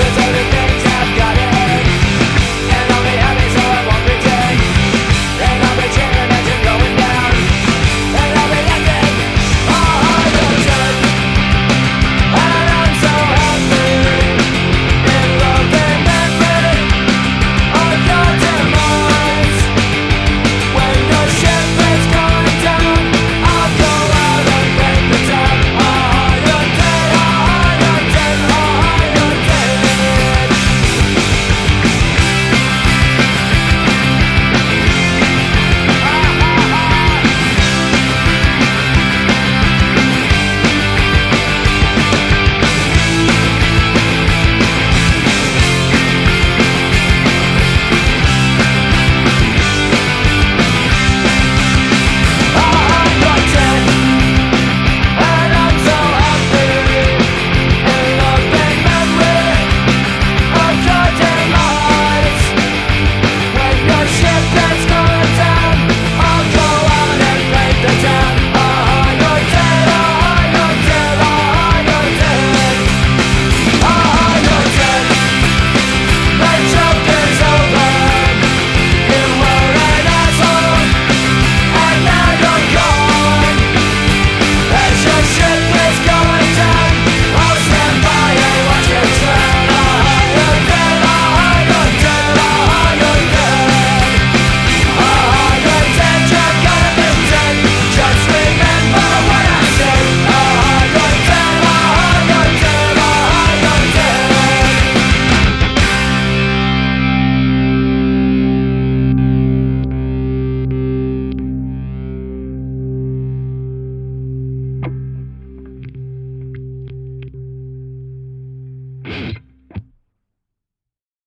Cause I didn't